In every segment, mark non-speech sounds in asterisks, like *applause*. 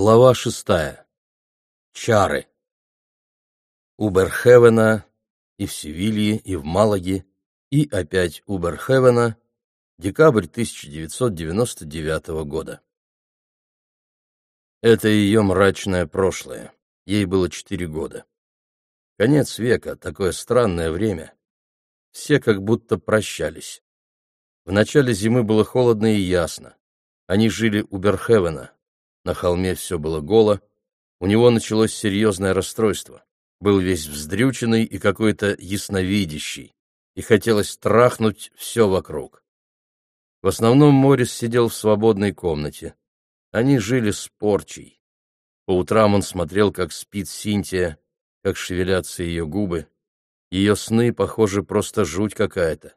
Глава шестая. Чары. У Берхевена и в Севилье, и в Малаге, и опять у Берхевена, декабрь 1999 года. Это ее мрачное прошлое. Ей было четыре года. Конец века, такое странное время. Все как будто прощались. В начале зимы было холодно и ясно. Они жили у Берхевена. На холме все было голо. У него началось серьезное расстройство. Был весь вздрюченный и какой-то ясновидящий. И хотелось трахнуть все вокруг. В основном Морис сидел в свободной комнате. Они жили с порчей. По утрам он смотрел, как спит Синтия, как шевелятся ее губы. Ее сны, похоже, просто жуть какая-то.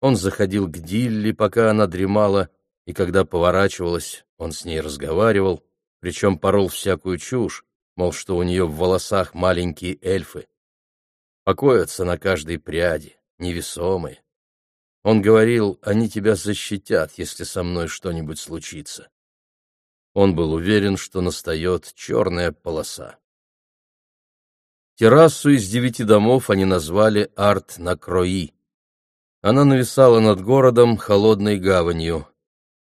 Он заходил к Дилли, пока она дремала, и когда поворачивалась, он с ней разговаривал, причем порол всякую чушь, мол, что у нее в волосах маленькие эльфы. Покоятся на каждой пряди, невесомые. Он говорил, они тебя защитят, если со мной что-нибудь случится. Он был уверен, что настает черная полоса. Террасу из девяти домов они назвали Арт-на-Крои. Она нависала над городом холодной гаванью.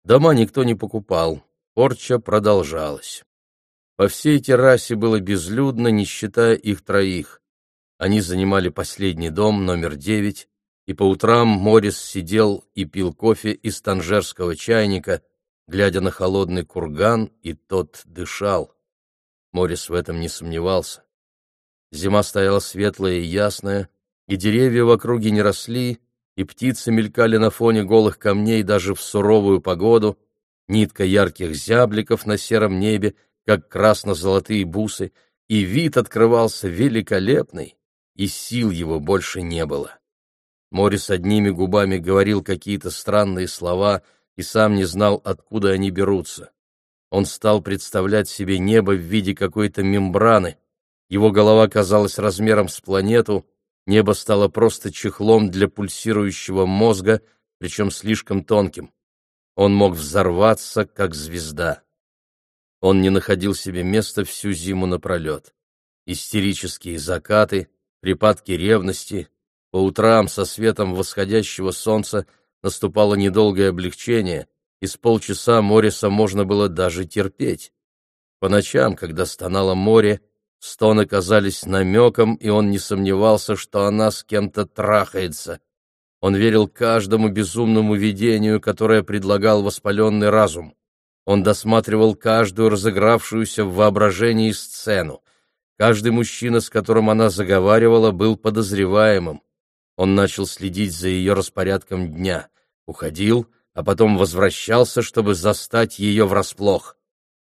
Дома никто не покупал, порча продолжалась. По всей террасе было безлюдно, не считая их троих. Они занимали последний дом, номер девять, и по утрам Морис сидел и пил кофе из танжерского чайника, глядя на холодный курган, и тот дышал. Морис в этом не сомневался. Зима стояла светлая и ясная, и деревья в округе не росли, и птицы мелькали на фоне голых камней даже в суровую погоду, нитка ярких зябликов на сером небе, как красно-золотые бусы, и вид открывался великолепный, и сил его больше не было. Морис одними губами говорил какие-то странные слова и сам не знал, откуда они берутся. Он стал представлять себе небо в виде какой-то мембраны. Его голова казалась размером с планету, Небо стало просто чехлом для пульсирующего мозга, причем слишком тонким. Он мог взорваться, как звезда. Он не находил себе места всю зиму напролет. Истерические закаты, припадки ревности. По утрам со светом восходящего солнца наступало недолгое облегчение, и с полчаса Мориса можно было даже терпеть. По ночам, когда стонало море, Стоны казались намеком, и он не сомневался, что она с кем-то трахается. Он верил каждому безумному видению, которое предлагал воспаленный разум. Он досматривал каждую разыгравшуюся в воображении сцену. Каждый мужчина, с которым она заговаривала, был подозреваемым. Он начал следить за ее распорядком дня, уходил, а потом возвращался, чтобы застать ее врасплох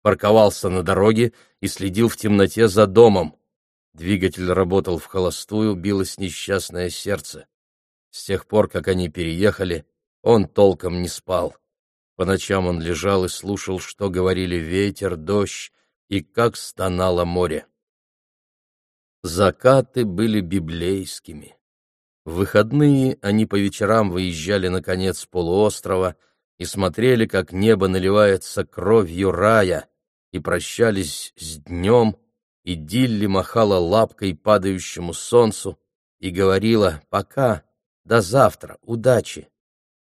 парковался на дороге и следил в темноте за домом. Двигатель работал в холостую, билось несчастное сердце. С тех пор, как они переехали, он толком не спал. По ночам он лежал и слушал, что говорили ветер, дождь и как стонало море. Закаты были библейскими. В выходные они по вечерам выезжали на конец полуострова и смотрели, как небо наливается кровью рая, и прощались с днем, и Дилли махала лапкой падающему солнцу и говорила «пока, до завтра, удачи»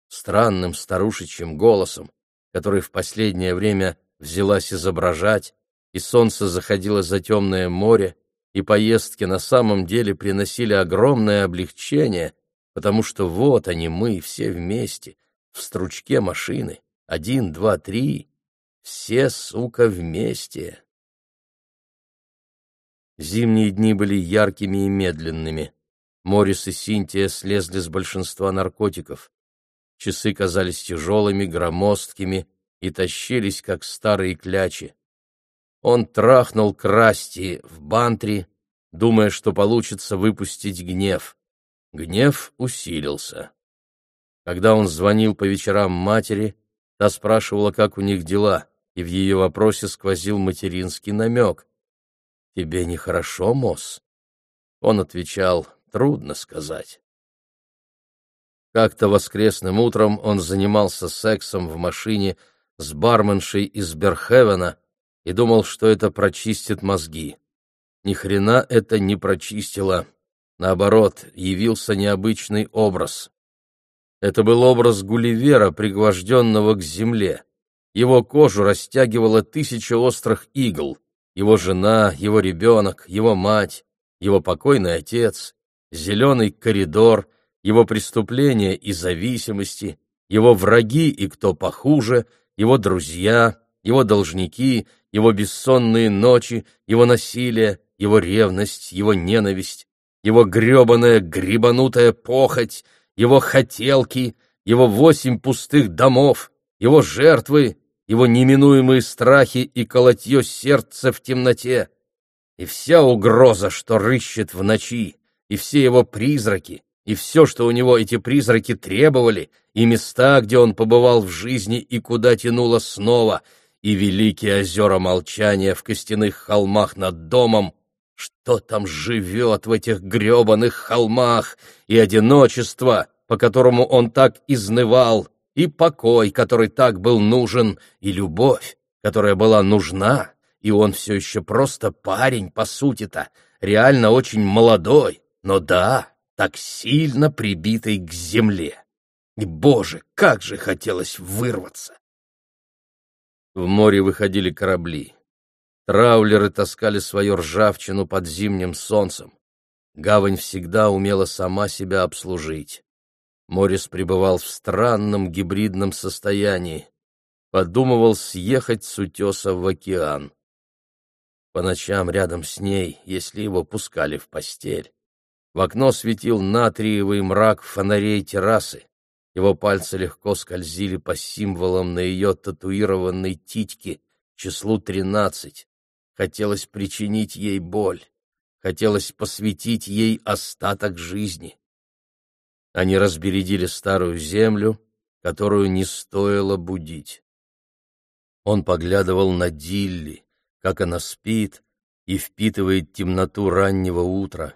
странным старушечьим голосом, который в последнее время взялась изображать, и солнце заходило за темное море, и поездки на самом деле приносили огромное облегчение, потому что вот они мы все вместе, в стручке машины, один, два, три, все, сука, вместе. Зимние дни были яркими и медленными. Морис и Синтия слезли с большинства наркотиков. Часы казались тяжелыми, громоздкими и тащились, как старые клячи. Он трахнул Красти в бантри, думая, что получится выпустить гнев. Гнев усилился. Когда он звонил по вечерам матери, Та спрашивала, как у них дела, и в ее вопросе сквозил материнский намек. «Тебе нехорошо, Мосс?» Он отвечал, «Трудно сказать». Как-то воскресным утром он занимался сексом в машине с барменшей из Берхевена, и думал, что это прочистит мозги. Ни хрена это не прочистило. Наоборот, явился необычный образ. Это был образ Гулливера, пригвожденного к земле. Его кожу растягивало тысяча острых игл. Его жена, его ребенок, его мать, его покойный отец, зеленый коридор, его преступления и зависимости, его враги и кто похуже, его друзья, его должники, его бессонные ночи, его насилие, его ревность, его ненависть, его гребаная грибанутая похоть, его хотелки, его восемь пустых домов, его жертвы, его неминуемые страхи и колотье сердца в темноте, и вся угроза, что рыщет в ночи, и все его призраки, и все, что у него эти призраки требовали, и места, где он побывал в жизни и куда тянуло снова, и великие озера молчания в костяных холмах над домом, что там живет в этих гребаных холмах, и одиночество, по которому он так изнывал, и покой, который так был нужен, и любовь, которая была нужна, и он все еще просто парень, по сути-то, реально очень молодой, но да, так сильно прибитый к земле. И, боже, как же хотелось вырваться! В море выходили корабли. Траулеры таскали свою ржавчину под зимним солнцем. Гавань всегда умела сама себя обслужить. Морис пребывал в странном гибридном состоянии. Подумывал съехать с утеса в океан. По ночам рядом с ней, если его пускали в постель, в окно светил натриевый мрак фонарей террасы. Его пальцы легко скользили по символам на ее татуированной титьке, числу тринадцать. Хотелось причинить ей боль. Хотелось посвятить ей остаток жизни. Они разбередили старую землю, которую не стоило будить. Он поглядывал на Дилли, как она спит и впитывает темноту раннего утра,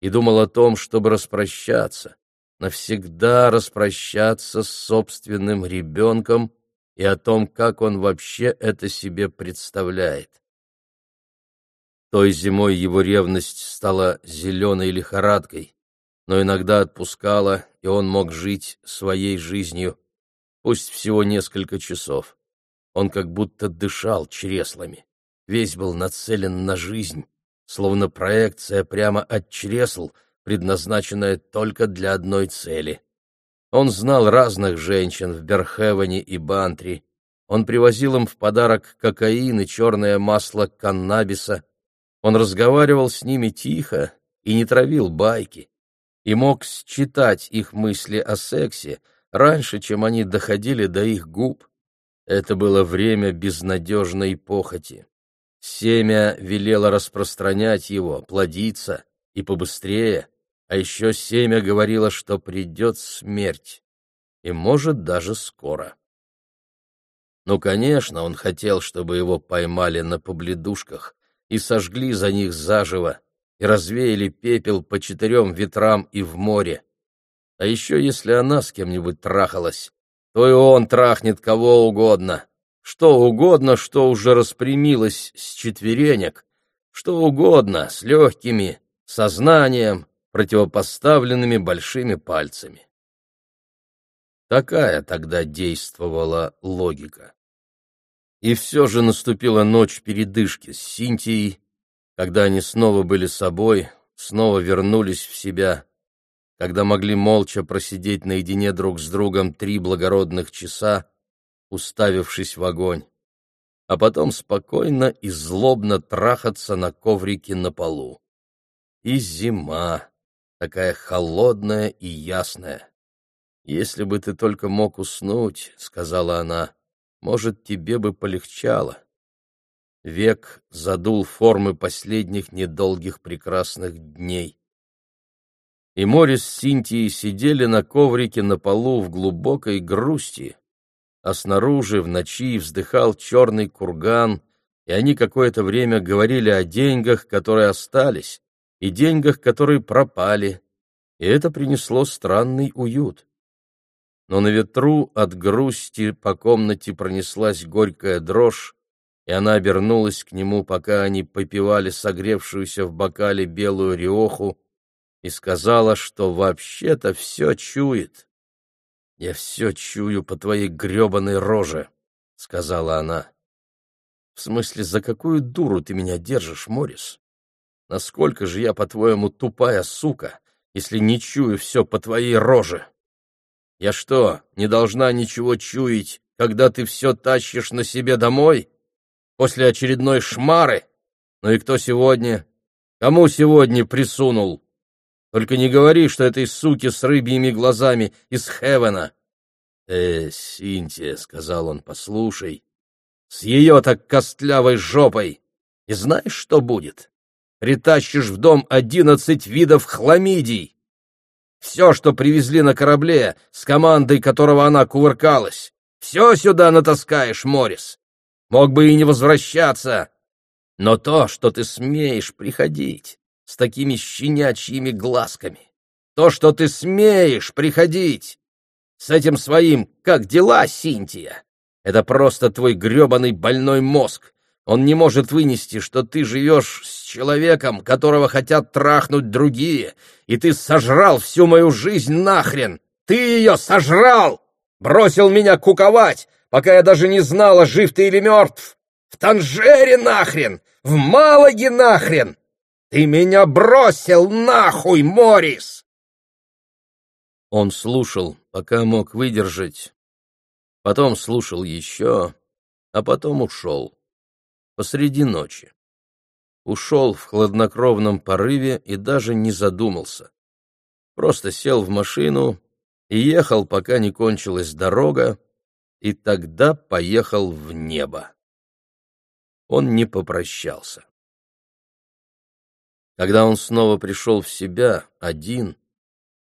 и думал о том, чтобы распрощаться, навсегда распрощаться с собственным ребенком и о том, как он вообще это себе представляет. Той зимой его ревность стала зеленой лихорадкой, но иногда отпускала, и он мог жить своей жизнью, пусть всего несколько часов. Он как будто дышал чреслами, весь был нацелен на жизнь, словно проекция прямо от чресл, предназначенная только для одной цели. Он знал разных женщин в Берхевене и Бантри. Он привозил им в подарок кокаин и черное масло каннабиса, он разговаривал с ними тихо и не травил байки, и мог считать их мысли о сексе раньше, чем они доходили до их губ. Это было время безнадежной похоти. Семя велело распространять его, плодиться, и побыстрее, а еще семя говорило, что придет смерть, и, может, даже скоро. Ну, конечно, он хотел, чтобы его поймали на побледушках, и сожгли за них заживо, и развеяли пепел по четырем ветрам и в море. А еще если она с кем-нибудь трахалась, то и он трахнет кого угодно. Что угодно, что уже распрямилось с четверенек, что угодно, с легкими, сознанием, противопоставленными большими пальцами. Такая тогда действовала логика. И все же наступила ночь передышки с Синтией, когда они снова были собой, снова вернулись в себя, когда могли молча просидеть наедине друг с другом три благородных часа, уставившись в огонь, а потом спокойно и злобно трахаться на коврике на полу. И зима, такая холодная и ясная. «Если бы ты только мог уснуть», — сказала она, может, тебе бы полегчало. Век задул формы последних недолгих прекрасных дней. И Морис с Синтией сидели на коврике на полу в глубокой грусти, а снаружи в ночи вздыхал черный курган, и они какое-то время говорили о деньгах, которые остались, и деньгах, которые пропали, и это принесло странный уют но на ветру от грусти по комнате пронеслась горькая дрожь, и она обернулась к нему, пока они попивали согревшуюся в бокале белую риоху, и сказала, что вообще-то все чует. «Я все чую по твоей гребаной роже», — сказала она. «В смысле, за какую дуру ты меня держишь, Морис? Насколько же я, по-твоему, тупая сука, если не чую все по твоей роже? Я что, не должна ничего чуять, когда ты все тащишь на себе домой? После очередной шмары? Ну и кто сегодня? Кому сегодня присунул?» Только не говори, что этой суки с рыбьими глазами из Хевена. — Э, Синтия, — сказал он, — послушай, с ее так костлявой жопой. И знаешь, что будет? Притащишь в дом одиннадцать видов хламидий. Все, что привезли на корабле, с командой которого она кувыркалась, все сюда натаскаешь, Морис. Мог бы и не возвращаться. Но то, что ты смеешь приходить, с такими щенячьими глазками. То, что ты смеешь приходить с этим своим «как дела, Синтия?» Это просто твой гребаный больной мозг. Он не может вынести, что ты живешь с человеком, которого хотят трахнуть другие, и ты сожрал всю мою жизнь нахрен. Ты ее сожрал! Бросил меня куковать, пока я даже не знала, жив ты или мертв. В Танжере нахрен! В Малаге нахрен! Ты меня бросил нахуй, Морис! Он слушал, пока мог выдержать. Потом слушал еще, а потом ушел. Посреди ночи. Ушел в хладнокровном порыве и даже не задумался. Просто сел в машину и ехал, пока не кончилась дорога, и тогда поехал в небо. Он не попрощался. Когда он снова пришел в себя, один,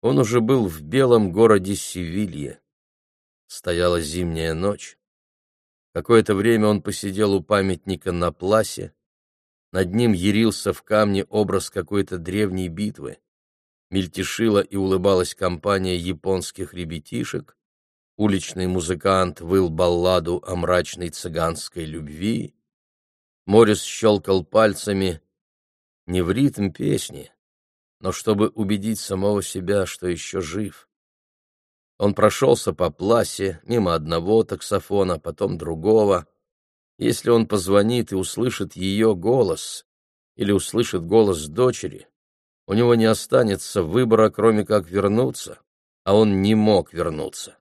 он уже был в белом городе Севилье. Стояла зимняя ночь. Какое-то время он посидел у памятника на пласе. Над ним ярился в камне образ какой-то древней битвы. Мельтешила и улыбалась компания японских ребятишек. Уличный музыкант выл балладу о мрачной цыганской любви. Морис щелкал пальцами, не в ритм песни, но чтобы убедить самого себя, что еще жив. Он прошелся по пласе, мимо одного таксофона, потом другого. Если он позвонит и услышит ее голос или услышит голос дочери, у него не останется выбора, кроме как вернуться, а он не мог вернуться.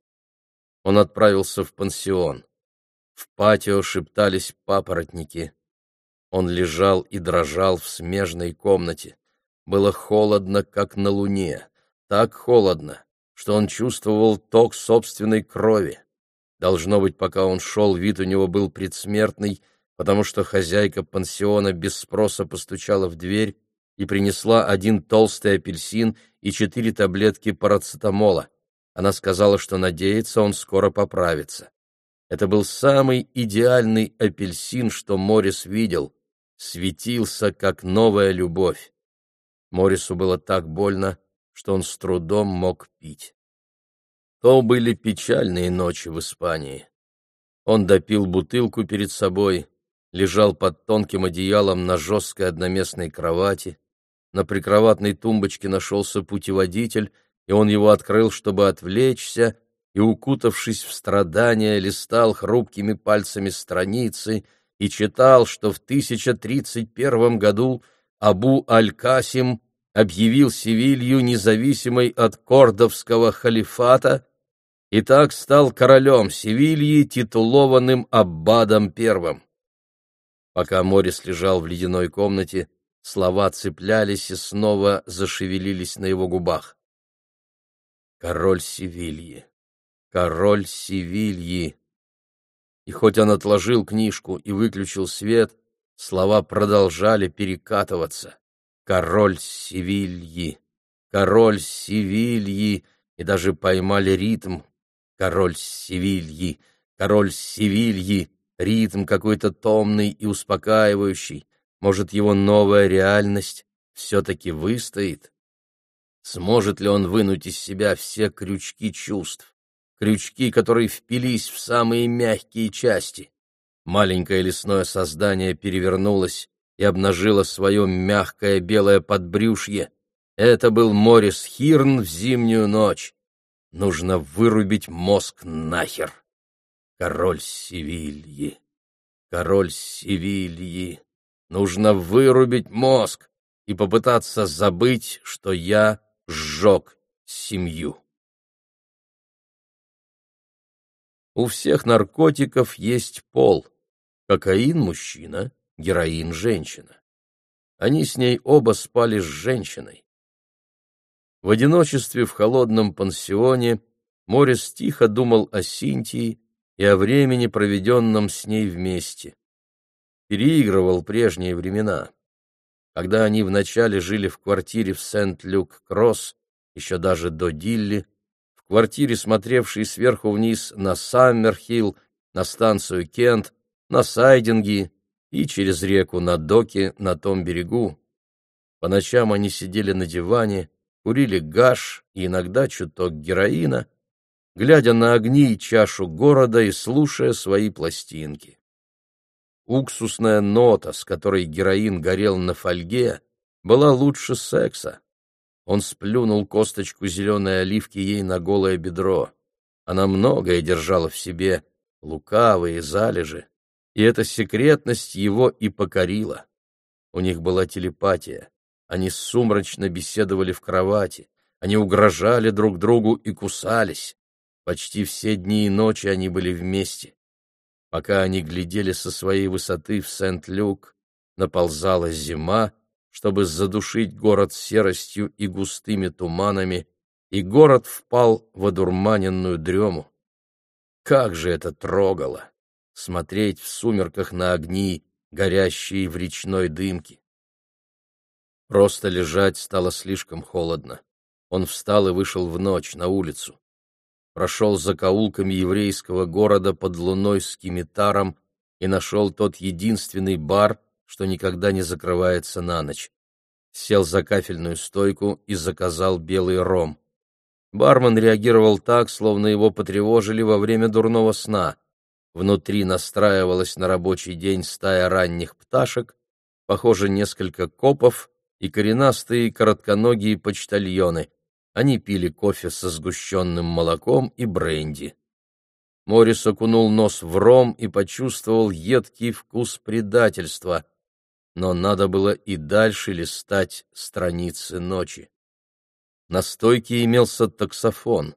Он отправился в пансион. В патио шептались папоротники. Он лежал и дрожал в смежной комнате. Было холодно, как на луне, так холодно, что он чувствовал ток собственной крови. Должно быть, пока он шел, вид у него был предсмертный, потому что хозяйка пансиона без спроса постучала в дверь и принесла один толстый апельсин и четыре таблетки парацетамола. Она сказала, что надеется, он скоро поправится. Это был самый идеальный апельсин, что Морис видел светился, как новая любовь. Морису было так больно, что он с трудом мог пить. То были печальные ночи в Испании. Он допил бутылку перед собой, лежал под тонким одеялом на жесткой одноместной кровати. На прикроватной тумбочке нашелся путеводитель, и он его открыл, чтобы отвлечься, и, укутавшись в страдания, листал хрупкими пальцами страницы — и читал, что в 1031 году Абу Аль-Касим объявил Севилью независимой от кордовского халифата и так стал королем Севильи, титулованным Аббадом I. Пока Морис лежал в ледяной комнате, слова цеплялись и снова зашевелились на его губах. «Король Севильи! Король Севильи!» и хоть он отложил книжку и выключил свет, слова продолжали перекатываться. «Король Севильи! Король Севильи!» и даже поймали ритм. «Король Севильи! Король Севильи!» Ритм какой-то томный и успокаивающий. Может, его новая реальность все-таки выстоит? Сможет ли он вынуть из себя все крючки чувств? крючки, которые впились в самые мягкие части. Маленькое лесное создание перевернулось и обнажило свое мягкое белое подбрюшье. Это был Морис Хирн в зимнюю ночь. Нужно вырубить мозг нахер. Король Севильи, король Севильи. Нужно вырубить мозг и попытаться забыть, что я сжег семью. У всех наркотиков есть пол. Кокаин – мужчина, героин – женщина. Они с ней оба спали с женщиной. В одиночестве в холодном пансионе Морис тихо думал о Синтии и о времени, проведенном с ней вместе. Переигрывал прежние времена. Когда они вначале жили в квартире в Сент-Люк-Кросс, еще даже до Дилли, в квартире, смотревшей сверху вниз на Саммерхилл, на станцию Кент, на сайдинги и через реку на доке на том берегу. По ночам они сидели на диване, курили гаш и иногда чуток героина, глядя на огни и чашу города и слушая свои пластинки. Уксусная нота, с которой героин горел на фольге, была лучше секса. Он сплюнул косточку зеленой оливки ей на голое бедро. Она многое держала в себе, лукавые залежи, и эта секретность его и покорила. У них была телепатия. Они сумрачно беседовали в кровати, они угрожали друг другу и кусались. Почти все дни и ночи они были вместе. Пока они глядели со своей высоты в Сент-Люк, наползала зима, чтобы задушить город серостью и густыми туманами, и город впал в одурманенную дрему. Как же это трогало! Смотреть в сумерках на огни, горящие в речной дымке. Просто лежать стало слишком холодно. Он встал и вышел в ночь на улицу. Прошел за каулками еврейского города под луной с кимитаром и нашел тот единственный бар, что никогда не закрывается на ночь. Сел за кафельную стойку и заказал белый ром. Бармен реагировал так, словно его потревожили во время дурного сна. Внутри настраивалась на рабочий день стая ранних пташек, похоже, несколько копов и коренастые коротконогие почтальоны. Они пили кофе со сгущенным молоком и бренди. Морис окунул нос в ром и почувствовал едкий вкус предательства но надо было и дальше листать страницы ночи. На стойке имелся таксофон.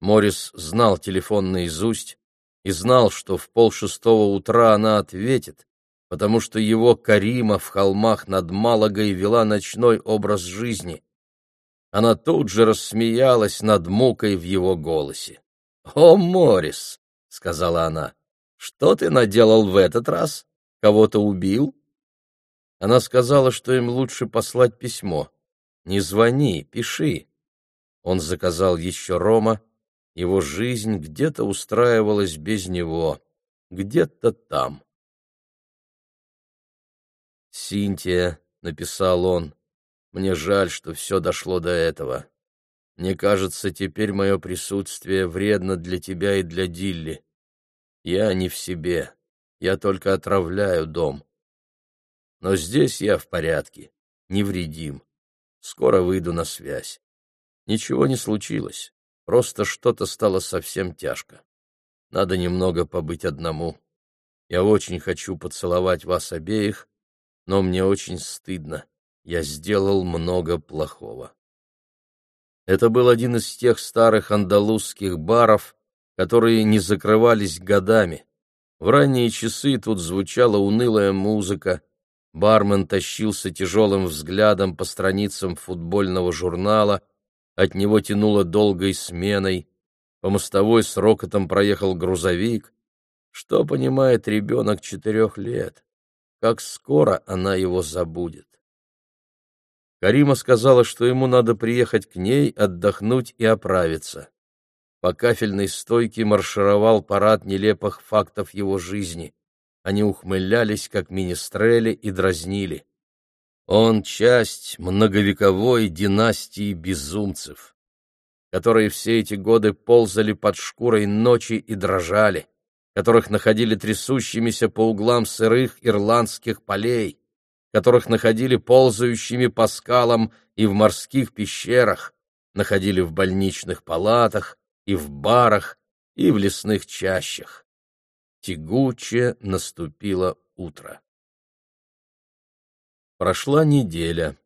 Морис знал телефон наизусть и знал, что в полшестого утра она ответит, потому что его Карима в холмах над Малагой вела ночной образ жизни. Она тут же рассмеялась над мукой в его голосе. «О, Морис!» — сказала она. «Что ты наделал в этот раз? Кого-то убил?» Она сказала, что им лучше послать письмо. «Не звони, пиши». Он заказал еще Рома. Его жизнь где-то устраивалась без него, где-то там. «Синтия», — написал он, — «мне жаль, что все дошло до этого. Мне кажется, теперь мое присутствие вредно для тебя и для Дилли. Я не в себе, я только отравляю дом. Но здесь я в порядке, невредим. Скоро выйду на связь. Ничего не случилось, просто что-то стало совсем тяжко. Надо немного побыть одному. Я очень хочу поцеловать вас обеих, но мне очень стыдно. Я сделал много плохого. Это был один из тех старых андалузских баров, которые не закрывались годами. В ранние часы тут звучала унылая музыка, Бармен тащился тяжелым взглядом по страницам футбольного журнала, от него тянуло долгой сменой, по мостовой с рокотом проехал грузовик. Что понимает ребенок четырех лет? Как скоро она его забудет? Карима сказала, что ему надо приехать к ней, отдохнуть и оправиться. По кафельной стойке маршировал парад нелепых фактов его жизни. Они ухмылялись, как министрели, и дразнили. Он — часть многовековой династии безумцев, которые все эти годы ползали под шкурой ночи и дрожали. которых находили трясущимися по углам сырых ирландских полей, которых находили ползающими по скалам и в морских пещерах, находили в больничных палатах и в барах и в лесных чащах. Тягуче наступило утро. Прошла неделя.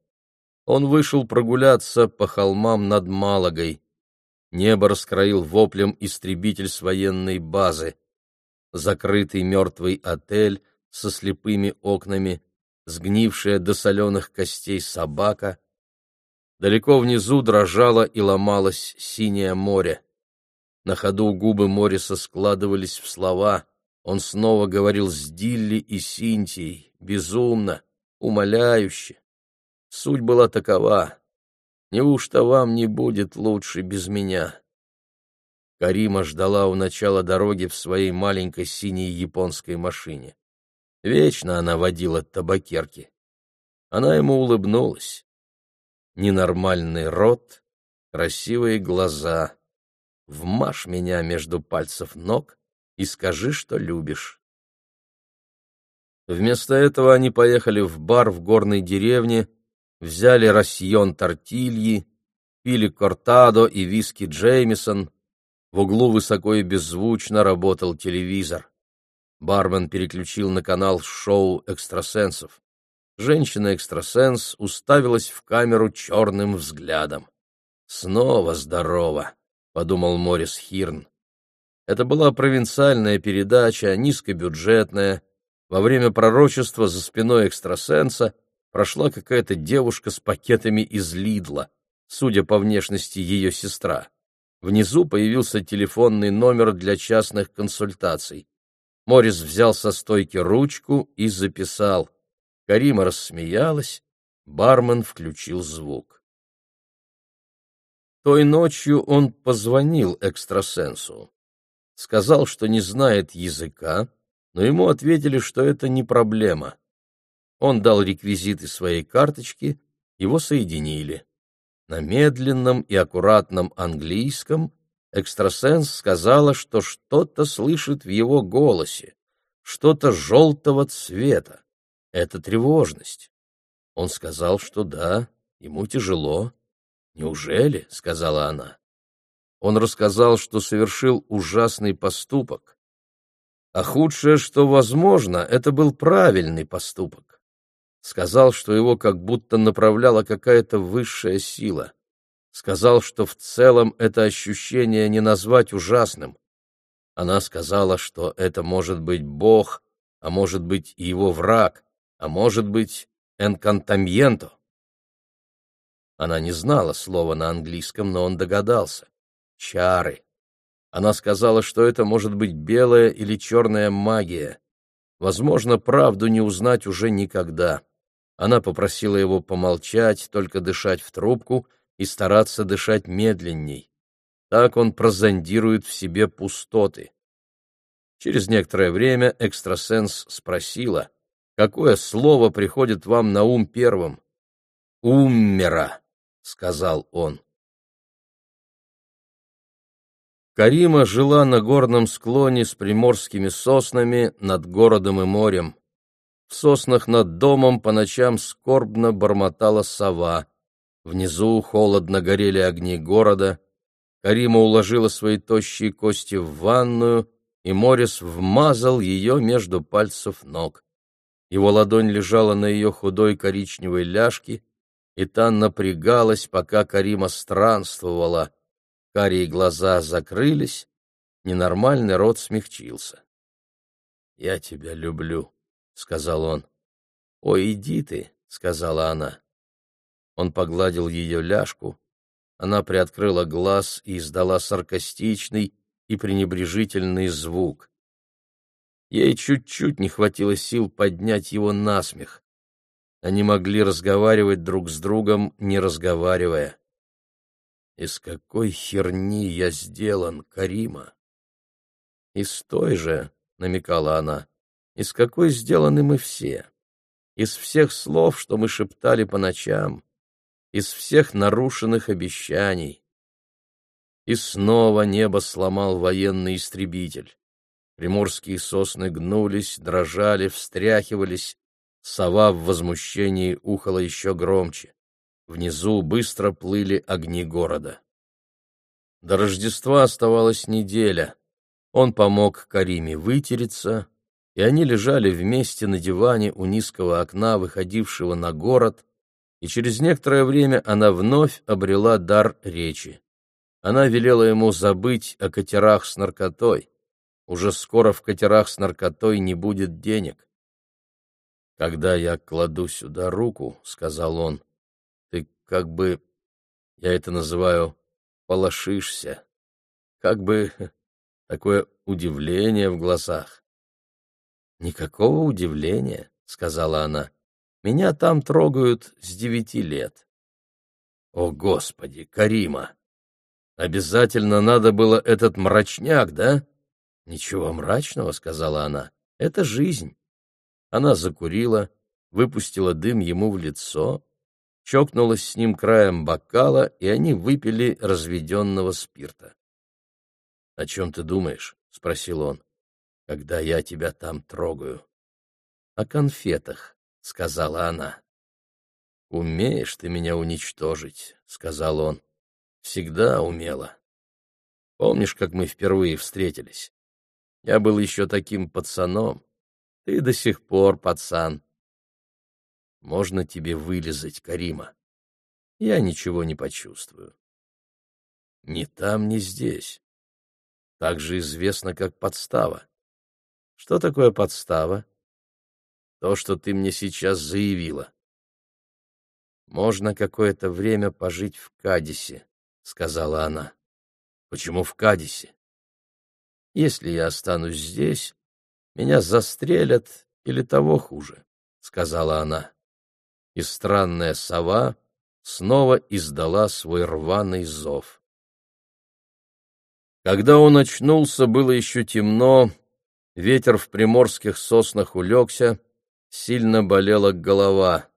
Он вышел прогуляться по холмам над Малагой. Небо раскроил воплем истребитель с военной базы. Закрытый мертвый отель со слепыми окнами, сгнившая до соленых костей собака. Далеко внизу дрожало и ломалось синее море. На ходу губы Мориса складывались в слова. Он снова говорил с Дилли и Синтией, безумно, умоляюще. Суть была такова. Неужто вам не будет лучше без меня? Карима ждала у начала дороги в своей маленькой синей японской машине. Вечно она водила табакерки. Она ему улыбнулась. Ненормальный рот, красивые глаза. Вмажь меня между пальцев ног и скажи, что любишь. Вместо этого они поехали в бар в горной деревне, взяли рассьон тортильи, пили кортадо и виски Джеймисон. В углу высоко и беззвучно работал телевизор. Бармен переключил на канал шоу экстрасенсов. Женщина-экстрасенс уставилась в камеру черным взглядом. «Снова здорово», — подумал Морис Хирн. Это была провинциальная передача, низкобюджетная. Во время пророчества за спиной экстрасенса прошла какая-то девушка с пакетами из Лидла, судя по внешности ее сестра. Внизу появился телефонный номер для частных консультаций. Морис взял со стойки ручку и записал. Карима рассмеялась, бармен включил звук. Той ночью он позвонил экстрасенсу. Сказал, что не знает языка, но ему ответили, что это не проблема. Он дал реквизиты своей карточки, его соединили. На медленном и аккуратном английском экстрасенс сказала, что что-то слышит в его голосе, что-то желтого цвета. Это тревожность. Он сказал, что да, ему тяжело. «Неужели?» — сказала она. Он рассказал, что совершил ужасный поступок. А худшее, что возможно, это был правильный поступок. Сказал, что его как будто направляла какая-то высшая сила сказал, что в целом это ощущение не назвать ужасным. Она сказала, что это может быть Бог, а может быть и его враг, а может быть «энкантамьенто». Она не знала слова на английском, но он догадался. Чары. Она сказала, что это может быть белая или черная магия. Возможно, правду не узнать уже никогда. Она попросила его помолчать, только дышать в трубку и стараться дышать медленней. Так он прозондирует в себе пустоты. Через некоторое время экстрасенс спросила, какое слово приходит вам на ум первым? «Уммера», — сказал он. Карима жила на горном склоне с приморскими соснами над городом и морем. В соснах над домом по ночам скорбно бормотала сова. Внизу холодно горели огни города. Карима уложила свои тощие кости в ванную, и Морис вмазал ее между пальцев ног. Его ладонь лежала на ее худой коричневой ляжке, и та напрягалась, пока Карима странствовала. Карие глаза закрылись, ненормальный рот смягчился. — Я тебя люблю, — сказал он. — Ой, иди ты, — сказала она. Он погладил ее ляжку. Она приоткрыла глаз и издала саркастичный и пренебрежительный звук. Ей чуть-чуть не хватило сил поднять его на смех. Они могли разговаривать друг с другом, не разговаривая. «Из какой херни я сделан, Карима?» «Из той же», — намекала она, — «из какой сделаны мы все. Из всех слов, что мы шептали по ночам, из всех нарушенных обещаний. И снова небо сломал военный истребитель. Приморские сосны гнулись, дрожали, встряхивались. Сова в возмущении ухала еще громче. Внизу быстро плыли огни города. До Рождества оставалась неделя. Он помог Кариме вытереться, и они лежали вместе на диване у низкого окна, выходившего на город, и через некоторое время она вновь обрела дар речи. Она велела ему забыть о катерах с наркотой. Уже скоро в катерах с наркотой не будет денег. «Когда я кладу сюда руку, — сказал он, — ты как бы, я это называю, полошишься, как бы *laughs* такое удивление в глазах. «Никакого удивления», — сказала она. «Меня там трогают с девяти лет». «О, Господи, Карима! Обязательно надо было этот мрачняк, да?» «Ничего мрачного», — сказала она. «Это жизнь». Она закурила, выпустила дым ему в лицо, чокнулась с ним краем бокала, и они выпили разведенного спирта. — О чем ты думаешь? — спросил он. — Когда я тебя там трогаю. — О конфетах, — сказала она. — Умеешь ты меня уничтожить, — сказал он. — Всегда умела. Помнишь, как мы впервые встретились? Я был еще таким пацаном. Ты до сих пор пацан. Можно тебе вылезать, Карима? Я ничего не почувствую. Ни там, ни здесь. Так же известно, как подстава. Что такое подстава? То, что ты мне сейчас заявила. Можно какое-то время пожить в Кадисе, сказала она. Почему в Кадисе? Если я останусь здесь, меня застрелят или того хуже, сказала она и странная сова снова издала свой рваный зов. Когда он очнулся, было еще темно, ветер в приморских соснах улегся, сильно болела голова.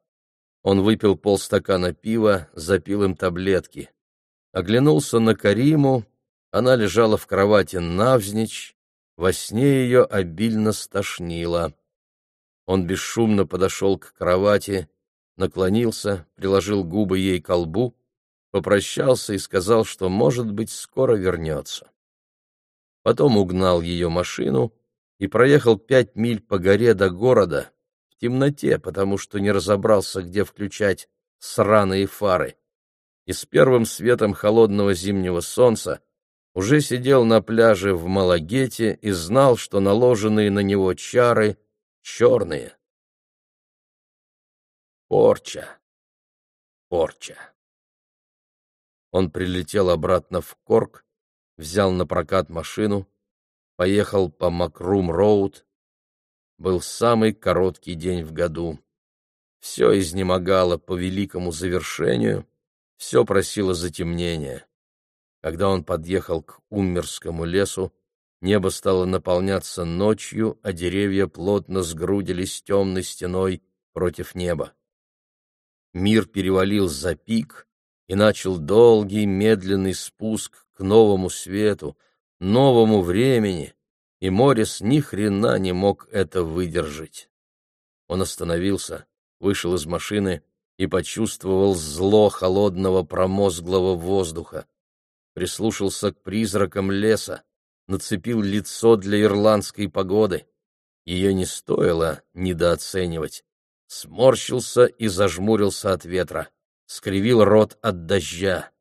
Он выпил полстакана пива, запил им таблетки. Оглянулся на Кариму, она лежала в кровати навзничь, во сне ее обильно стошнило. Он бесшумно подошел к кровати, наклонился, приложил губы ей к лбу, попрощался и сказал, что, может быть, скоро вернется. Потом угнал ее машину и проехал пять миль по горе до города темноте, потому что не разобрался, где включать сраные фары. И с первым светом холодного зимнего солнца уже сидел на пляже в Малагете и знал, что наложенные на него чары черные. Порча. Порча. Он прилетел обратно в Корк, взял на прокат машину, поехал по Макрум-Роуд. Был самый короткий день в году. Все изнемогало по великому завершению, все просило затемнения. Когда он подъехал к Уммерскому лесу, небо стало наполняться ночью, а деревья плотно сгрудились темной стеной против неба. Мир перевалил за пик и начал долгий медленный спуск к новому свету, новому времени, и Морис ни хрена не мог это выдержать. Он остановился, вышел из машины и почувствовал зло холодного промозглого воздуха. Прислушался к призракам леса, нацепил лицо для ирландской погоды. Ее не стоило недооценивать сморщился и зажмурился от ветра, скривил рот от дождя.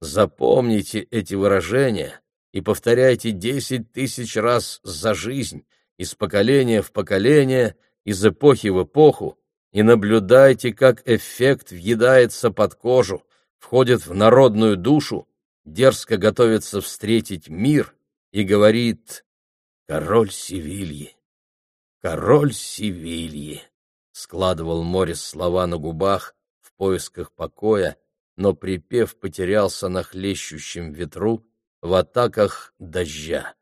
Запомните эти выражения и повторяйте десять тысяч раз за жизнь, из поколения в поколение, из эпохи в эпоху, и наблюдайте, как эффект въедается под кожу, входит в народную душу, дерзко готовится встретить мир и говорит «Король Севильи! Король Севильи!» складывал Морис слова на губах в поисках покоя, но припев потерялся на хлещущем ветру в атаках дождя.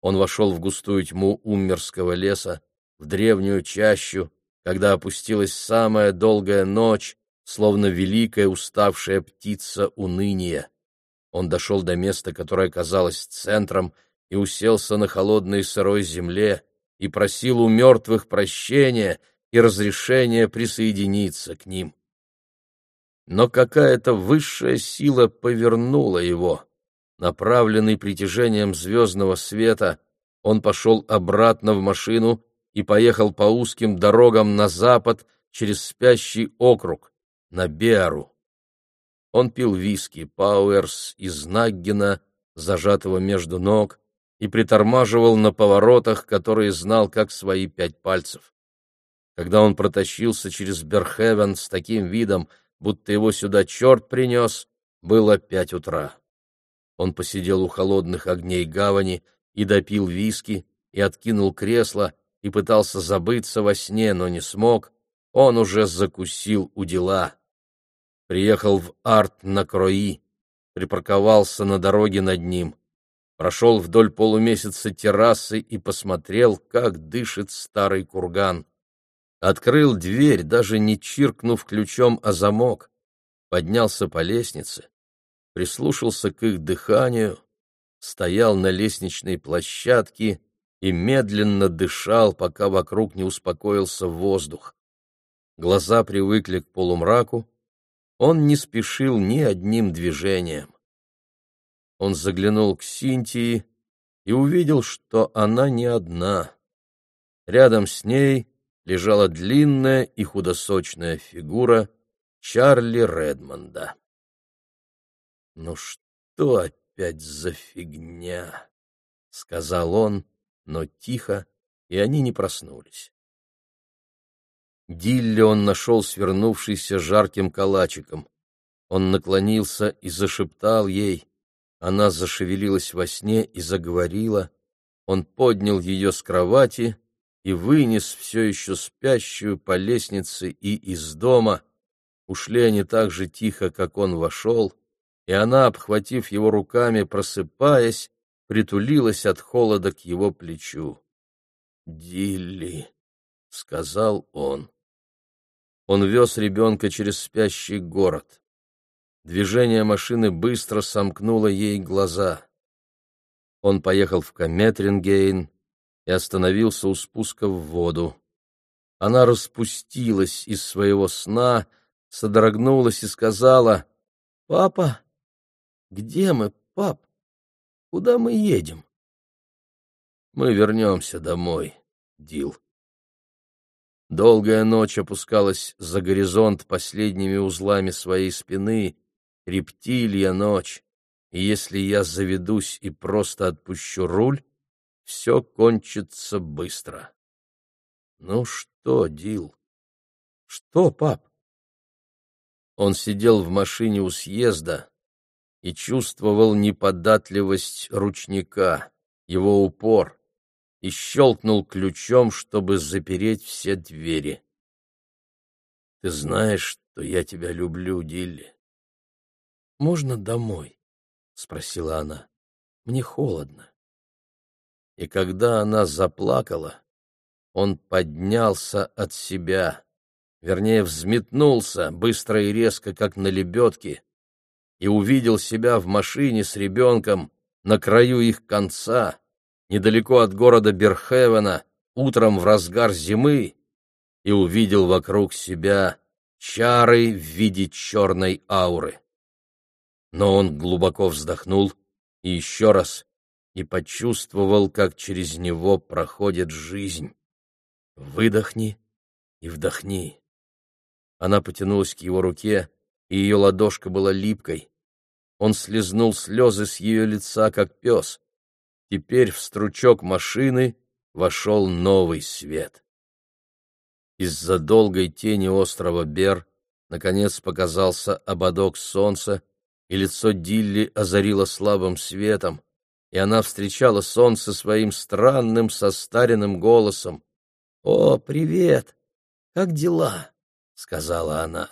Он вошел в густую тьму уммерского леса, в древнюю чащу, когда опустилась самая долгая ночь, словно великая уставшая птица уныния. Он дошел до места, которое казалось центром, и уселся на холодной сырой земле и просил у мертвых прощения и разрешения присоединиться к ним. Но какая-то высшая сила повернула его. Направленный притяжением звездного света, он пошел обратно в машину и поехал по узким дорогам на запад через спящий округ, на Беру. Он пил виски Пауэрс из Наггина, зажатого между ног, и притормаживал на поворотах, которые знал как свои пять пальцев. Когда он протащился через Берхевен с таким видом, будто его сюда черт принес, было пять утра. Он посидел у холодных огней гавани и допил виски, и откинул кресло, и пытался забыться во сне, но не смог. Он уже закусил у дела. Приехал в Арт на Крои, припарковался на дороге над ним, прошел вдоль полумесяца террасы и посмотрел, как дышит старый курган. Открыл дверь, даже не чиркнув ключом о замок, поднялся по лестнице, прислушался к их дыханию, стоял на лестничной площадке и медленно дышал, пока вокруг не успокоился воздух. Глаза привыкли к полумраку, он не спешил ни одним движением. Он заглянул к Синтии и увидел, что она не одна. Рядом с ней лежала длинная и худосочная фигура Чарли Редмонда. «Ну что опять за фигня?» — сказал он, но тихо, и они не проснулись. Дилли он нашел свернувшийся жарким калачиком. Он наклонился и зашептал ей. Она зашевелилась во сне и заговорила. Он поднял ее с кровати и вынес все еще спящую по лестнице и из дома. Ушли они так же тихо, как он вошел, и она, обхватив его руками, просыпаясь, притулилась от холода к его плечу. «Дилли», — сказал он. Он вез ребенка через спящий город. Движение машины быстро сомкнуло ей глаза. Он поехал в Кометрингейн и остановился у спуска в воду. Она распустилась из своего сна, содрогнулась и сказала, «Папа, где мы, пап? Куда мы едем?» «Мы вернемся домой, Дил». Долгая ночь опускалась за горизонт последними узлами своей спины, рептилья ночь, и если я заведусь и просто отпущу руль, все кончится быстро. Ну что, Дил? Что, пап? Он сидел в машине у съезда и чувствовал неподатливость ручника, его упор, и щелкнул ключом, чтобы запереть все двери. Ты знаешь, что я тебя люблю, Дилли. Можно домой? спросила она. Мне холодно. И когда она заплакала, он поднялся от себя, вернее, взметнулся быстро и резко, как на лебедке, и увидел себя в машине с ребенком на краю их конца, недалеко от города Берхевена, утром в разгар зимы, и увидел вокруг себя чары в виде черной ауры. Но он глубоко вздохнул и еще раз и почувствовал, как через него проходит жизнь. Выдохни и вдохни. Она потянулась к его руке, и ее ладошка была липкой. Он слезнул слезы с ее лица, как пес. Теперь в стручок машины вошел новый свет. Из-за долгой тени острова Бер наконец показался ободок солнца, и лицо Дилли озарило слабым светом и она встречала солнце своим странным состаренным голосом. «О, привет! Как дела?» — сказала она.